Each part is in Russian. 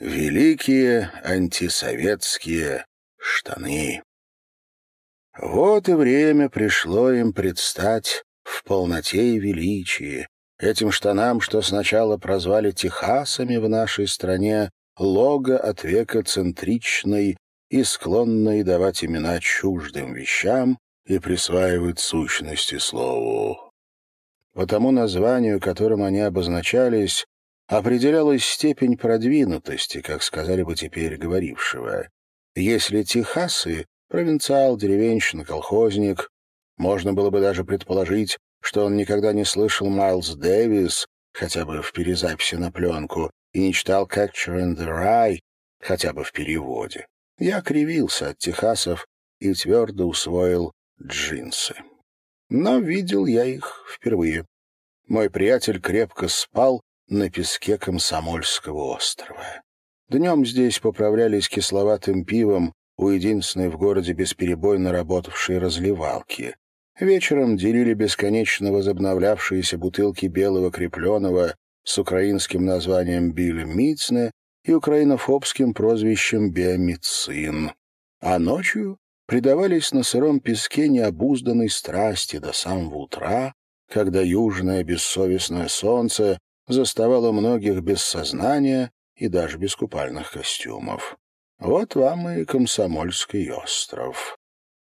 Великие антисоветские штаны. Вот и время пришло им предстать в полноте и величии, этим штанам, что сначала прозвали Техасами в нашей стране, лого от века центричной и склонной давать имена чуждым вещам и присваивать сущности слову. По тому названию, которым они обозначались, определялась степень продвинутости, как сказали бы теперь говорившего. Если Техасы — провинциал, деревенщина, колхозник, можно было бы даже предположить, что он никогда не слышал Майлз Дэвис, хотя бы в перезаписи на пленку, и не читал «Catcher in the Rye», хотя бы в переводе. Я кривился от Техасов и твердо усвоил джинсы. Но видел я их впервые. Мой приятель крепко спал на песке Комсомольского острова. Днем здесь поправлялись кисловатым пивом у единственной в городе бесперебойно работавшей разливалки. Вечером делили бесконечно возобновлявшиеся бутылки белого крепленого с украинским названием «Билли Мицне» и украинофобским прозвищем «Биомицин». А ночью предавались на сыром песке необузданной страсти до самого утра, когда южное бессовестное солнце заставала многих без сознания и даже без купальных костюмов. Вот вам и Комсомольский остров.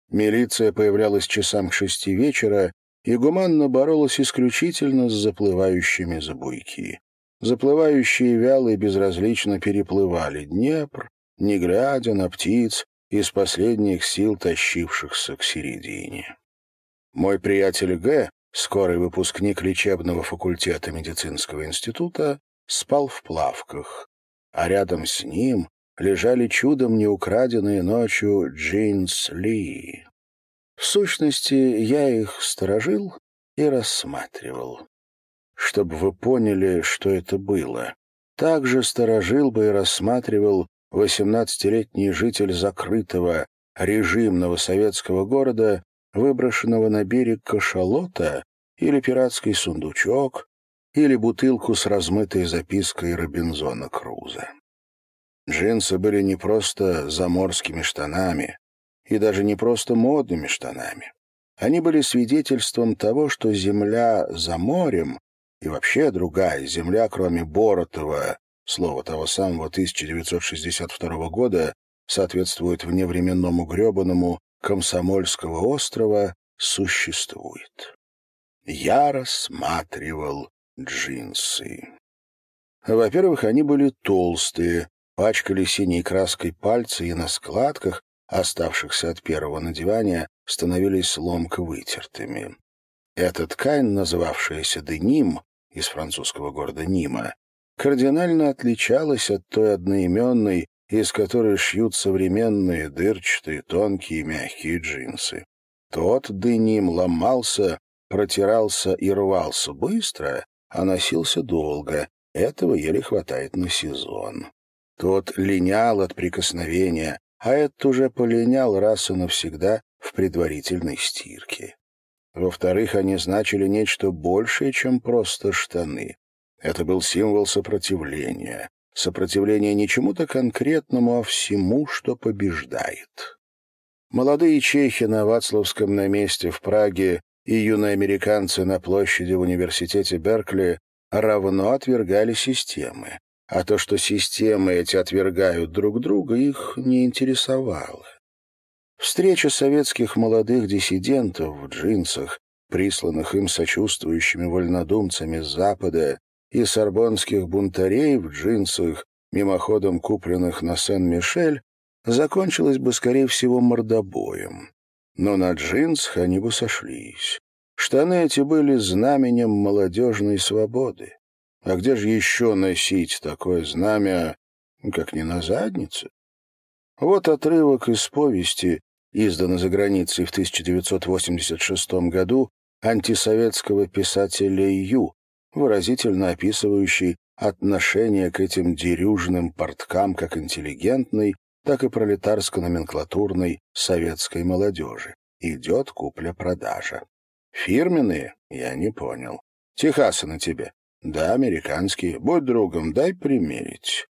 Милиция появлялась часам к шести вечера и гуманно боролась исключительно с заплывающими за буйки. Заплывающие вяло и безразлично переплывали Днепр, не глядя на птиц, из последних сил тащившихся к середине. Мой приятель Г., скорый выпускник лечебного факультета медицинского института, спал в плавках, а рядом с ним лежали чудом неукраденные ночью джинс Ли. В сущности, я их сторожил и рассматривал. Чтобы вы поняли, что это было. Также сторожил бы и рассматривал восемнадцатилетний житель закрытого режимного советского города выброшенного на берег кашалота или пиратский сундучок, или бутылку с размытой запиской Робинзона Круза. Джинсы были не просто заморскими штанами и даже не просто модными штанами. Они были свидетельством того, что земля за морем и вообще другая земля, кроме Боротова, слова того самого 1962 года, соответствует вневременному гребаному Комсомольского острова существует. Я рассматривал джинсы. Во-первых, они были толстые, пачкали синей краской пальцы и на складках, оставшихся от первого надевания, становились ломко вытертыми. Эта ткань, называвшаяся деним, из французского города Нима, кардинально отличалась от той одноименной, из которой шьют современные дырчатые, тонкие, мягкие джинсы. Тот дыним ломался, протирался и рвался быстро, а носился долго. Этого еле хватает на сезон. Тот линял от прикосновения, а этот уже полинял раз и навсегда в предварительной стирке. Во-вторых, они значили нечто большее, чем просто штаны. Это был символ сопротивления, Сопротивление не чему-то конкретному, а всему, что побеждает. Молодые чехи на Вацлавском наместе в Праге и юные американцы на площади в университете Беркли равно отвергали системы, а то, что системы эти отвергают друг друга, их не интересовало. Встреча советских молодых диссидентов в джинсах, присланных им сочувствующими вольнодумцами Запада, и сорбонских бунтарей в джинсах, мимоходом купленных на Сен-Мишель, закончилось бы, скорее всего, мордобоем. Но на джинсах они бы сошлись. Штаны эти были знаменем молодежной свободы. А где же еще носить такое знамя, как не на заднице? Вот отрывок из повести, изданный за границей в 1986 году антисоветского писателя Ю, выразительно описывающий отношение к этим дерюжным порткам как интеллигентной, так и пролетарско-номенклатурной советской молодежи. Идет купля-продажа. Фирменные? Я не понял. Техасы на тебе? Да, американские. Будь другом, дай примерить.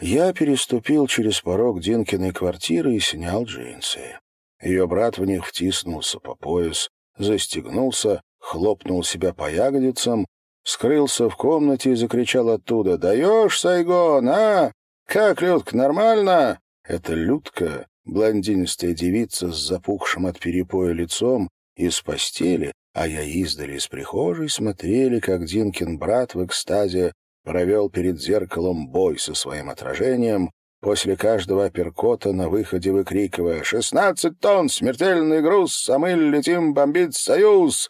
я переступил через порог Динкиной квартиры и снял джинсы. Ее брат в них втиснулся по пояс, застегнулся, хлопнул себя по ягодицам, скрылся в комнате и закричал оттуда «Даешь, Сайгон, а? Как, Людка, нормально?» Эта Людка, блондинистая девица с запухшим от перепоя лицом, из постели, а я издали из прихожей, смотрели, как Динкин брат в экстазе провел перед зеркалом бой со своим отражением, после каждого апперкота на выходе выкрикивая «Шестнадцать тонн! Смертельный груз! А мы летим бомбить Союз!»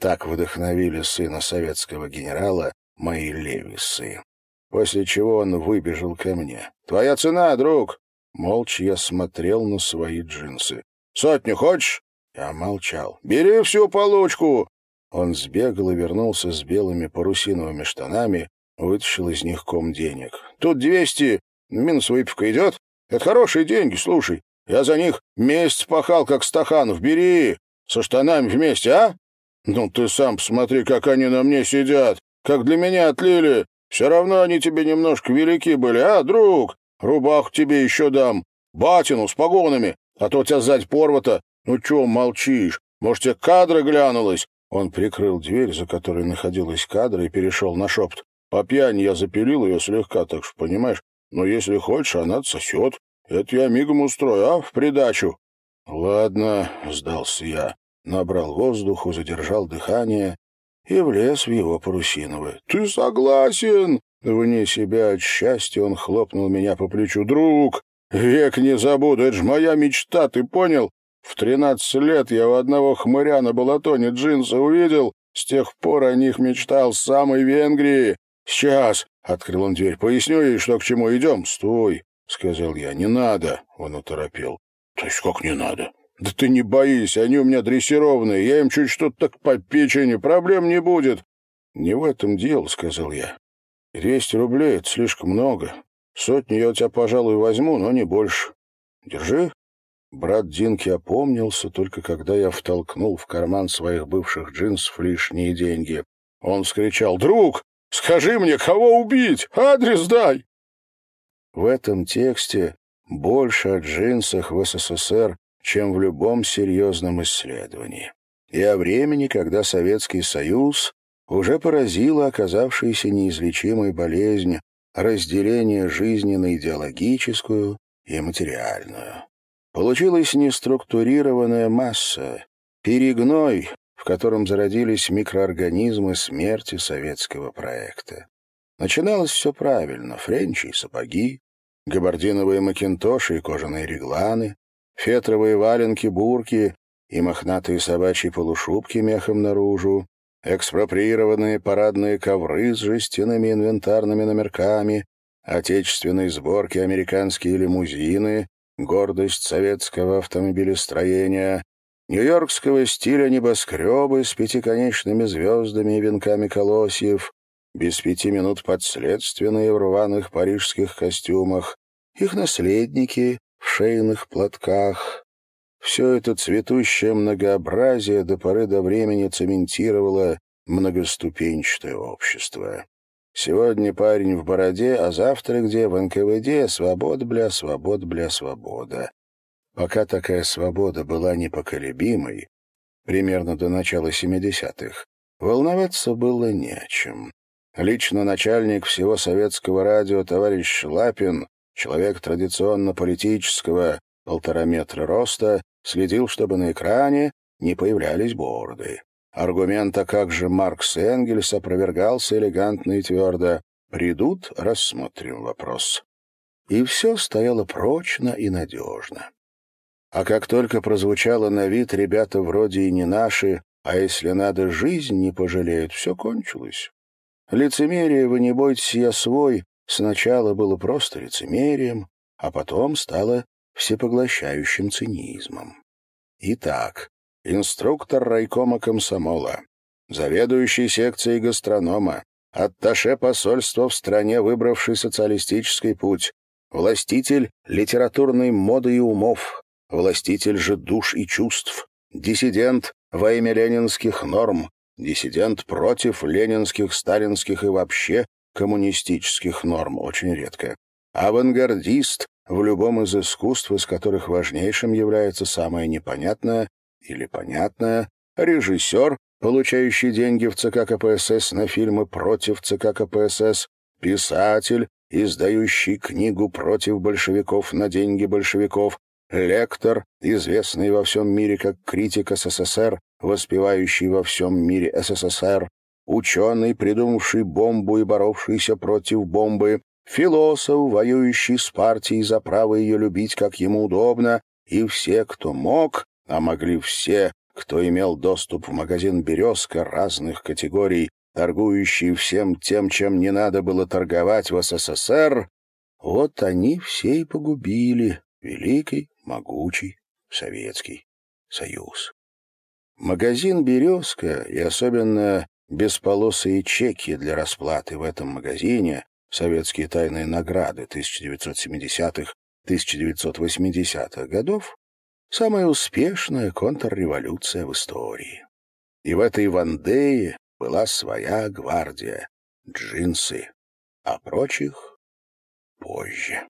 Так вдохновили сына советского генерала мои левисы. После чего он выбежал ко мне. «Твоя цена, друг!» Молча я смотрел на свои джинсы. «Сотню хочешь?» Я молчал. «Бери всю получку!» Он сбегал и вернулся с белыми парусиновыми штанами, Вытащил из них ком денег. «Тут двести, минус выпивка идет. Это хорошие деньги, слушай. Я за них месяц пахал, как Стаханов. Бери! Со штанами вместе, а? Ну, ты сам посмотри, как они на мне сидят. Как для меня отлили. Все равно они тебе немножко велики были, а, друг? Рубаху тебе еще дам. Батину с погонами. А то у тебя сзади порвата. Ну, чего молчишь? Может, тебе кадра глянулась?» Он прикрыл дверь, за которой находилась кадра, и перешел на шепот. По пьяни я запилил ее слегка, так что, понимаешь, но если хочешь, она сосет. Это я мигом устрою, а, в придачу. Ладно, сдался я, набрал воздуху, задержал дыхание и влез в его парусиновое. Ты согласен? Вне себя от счастья он хлопнул меня по плечу. Друг, век не забуду, это ж моя мечта, ты понял? В тринадцать лет я у одного хмыря на балатоне джинсы увидел, с тех пор о них мечтал с самой Венгрии. «Сейчас!» — открыл он дверь. «Поясню ей, что к чему идем». «Стой!» — сказал я. «Не надо!» — он оторопел. «То есть как не надо?» «Да ты не боись, они у меня дрессированные. Я им чуть что-то так по печени, проблем не будет». «Не в этом дело», — сказал я. «Двести рублей — это слишком много. Сотню я у тебя, пожалуй, возьму, но не больше. Держи». Брат Динки опомнился, только когда я втолкнул в карман своих бывших джинсов лишние деньги. Он вскричал «Друг, Скажи мне, кого убить? Адрес дай!» В этом тексте больше о джинсах в СССР, чем в любом серьезном исследовании. И о времени, когда Советский Союз уже поразила оказавшаяся неизлечимой болезнь разделение жизни на идеологическую и материальную. Получилась неструктурированная масса, перегной, в котором зародились микроорганизмы смерти советского проекта. Начиналось все правильно. Френчи и сапоги, габардиновые макинтоши и кожаные регланы, фетровые валенки-бурки и мохнатые собачьи полушубки мехом наружу, экспроприированные парадные ковры с жестяными инвентарными номерками, отечественной сборки американские лимузины, гордость советского автомобилестроения, нью-йоркского стиля небоскребы с пятиконечными звездами и венками колосьев, без пяти минут подследственные в рваных парижских костюмах, их наследники в шейных платках. Все это цветущее многообразие до поры до времени цементировало многоступенчатое общество. Сегодня парень в бороде, а завтра где в НКВД свобода, бля, свобода, бля, свобода. Пока такая свобода была непоколебимой, примерно до начала 70-х, волноваться было не о чем. Лично начальник всего советского радио товарищ Лапин, человек традиционно политического, полтора метра роста, следил, чтобы на экране не появлялись борды. Аргумент, а как же Маркс и Энгельс опровергался элегантно и твердо. «Придут, рассмотрим вопрос». И все стояло прочно и надежно. А как только прозвучало на вид «ребята вроде и не наши», а если надо, жизнь не пожалеют, все кончилось. Лицемерие «Вы не бойтесь, я свой» сначала было просто лицемерием, а потом стало всепоглощающим цинизмом. Итак, инструктор райкома комсомола, заведующий секцией гастронома, атташе посольства в стране, выбравший социалистический путь, властитель литературной моды и умов, властитель же душ и чувств, диссидент во имя ленинских норм, диссидент против ленинских, сталинских и вообще коммунистических норм, очень редко. авангардист в любом из искусств, из которых важнейшим является самое непонятное или понятное, режиссер, получающий деньги в ЦК КПСС на фильмы против ЦК КПСС, писатель, издающий книгу против большевиков на деньги большевиков, лектор, известный во всем мире как критик СССР, воспевающий во всем мире СССР, ученый, придумавший бомбу и боровшийся против бомбы, философ, воюющий с партией за право ее любить, как ему удобно, и все, кто мог, а могли все, кто имел доступ в магазин «Березка» разных категорий, торгующие всем тем, чем не надо было торговать в СССР, вот они все и погубили великий, могучий Советский Союз. Магазин «Березка» и особенно бесполосые чеки для расплаты в этом магазине, советские тайные награды 1970-1980-х годов, самая успешная контрреволюция в истории. И в этой Вандее была своя гвардия, джинсы, а прочих позже.